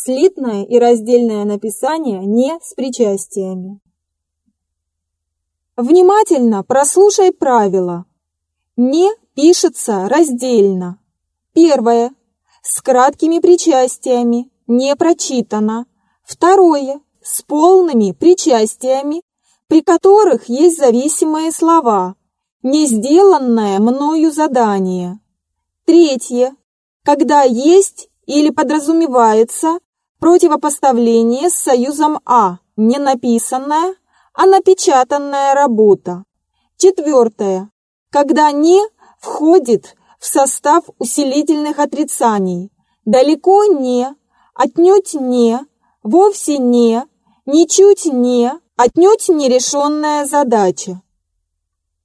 Слитное и раздельное написание не с причастиями. Внимательно прослушай правила. Не пишется раздельно. Первое. С краткими причастиями. Не прочитано. Второе. С полными причастиями, при которых есть зависимые слова. Не сделанное мною задание. Третье. Когда есть или подразумевается противопоставление с союзом А, не написанная, а напечатанная работа. Четвертое. Когда «не» входит в состав усилительных отрицаний. Далеко не, отнюдь не, вовсе не, ничуть не, отнюдь нерешенная задача.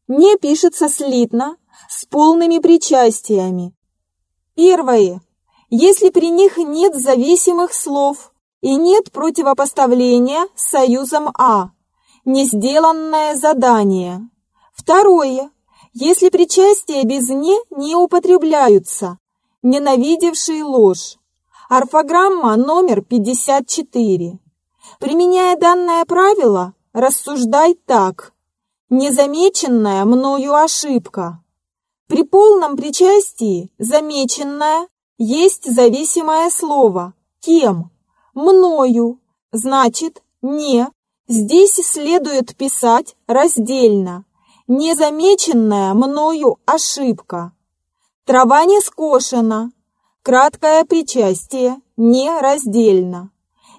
Не пишется слитно, с полными причастиями. Первое. Если при них нет зависимых слов и нет противопоставления с союзом А, не сделанное задание. Второе. Если причастия без «не» не употребляются, ненавидевший ложь. Орфограмма номер 54. Применяя данное правило, рассуждай так. Незамеченная мною ошибка. При полном причастии замеченное есть зависимое слово «кем», «мною», значит «не». Здесь следует писать раздельно. Незамеченная мною ошибка. Трава не скошена. Краткое причастие не раздельно.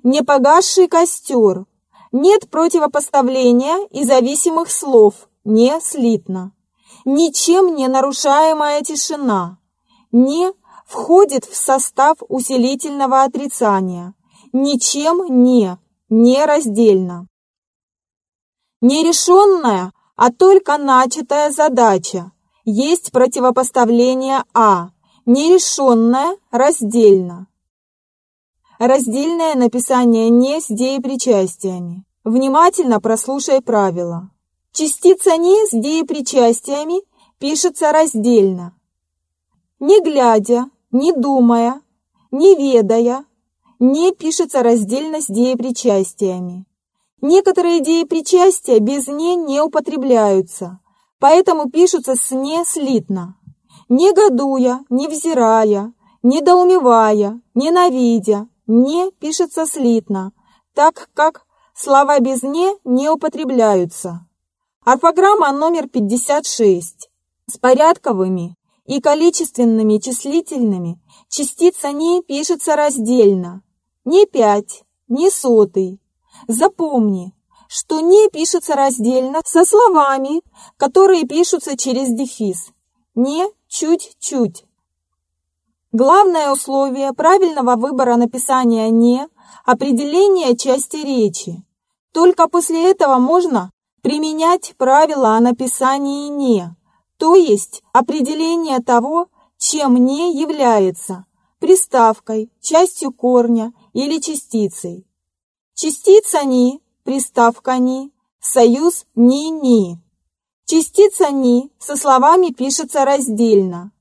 Непогасший костер. Нет противопоставления и зависимых слов. Не слитно ничем не нарушаемая тишина, не входит в состав усилительного отрицания, ничем не, нераздельно. Нерешенная, а только начатая задача есть противопоставление А, нерешенная раздельно. Раздельное написание «не» с деепричастиями. Внимательно прослушай правила. Частица «не» с деепричастиями пишется раздельно. Не глядя, не думая, не ведая, не пишется раздельно с деепричастиями. Некоторые деепричастия без «не» не употребляются, поэтому пишутся с «не» слитно. Негодуя, невзирая, недоумевая, ненавидя, «не» пишется слитно, так как слова без «не» не употребляются. Орфограмма номер 56. С порядковыми и количественными числительными частица «не» пишется раздельно. Не пять, не сотый. Запомни, что «не» пишется раздельно со словами, которые пишутся через дефис. «Не» чуть-чуть. Главное условие правильного выбора написания «не» – определение части речи. Только после этого можно применять правила о написании «не», то есть определение того, чем «не» является, приставкой, частью корня или частицей. Частица «ни», приставка «ни», союз «ни-ни». Частица «ни» со словами пишется раздельно.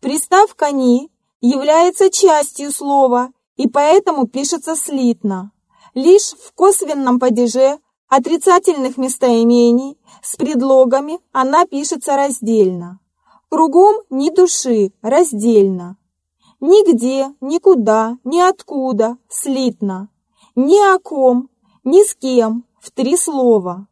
Приставка «ни» является частью слова и поэтому пишется слитно. Лишь в косвенном падеже отрицательных местоимений с предлогами она пишется раздельно. Кругом ни души, раздельно. Нигде, никуда, ниоткуда, слитно. Ни о ком, ни с кем, в три слова.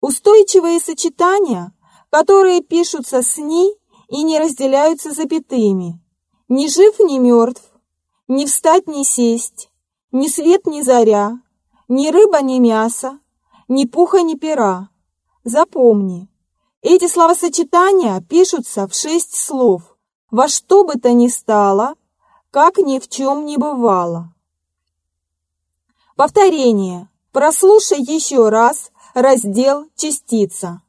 Устойчивые сочетания, которые пишутся с «ни» и не разделяются запятыми. Ни жив, ни мертв, ни встать, ни сесть, ни свет, ни заря, ни рыба, ни мясо, ни пуха, ни пера. Запомни, эти словосочетания пишутся в шесть слов, во что бы то ни стало, как ни в чем не бывало. Повторение. Прослушай еще раз раздел «Частица».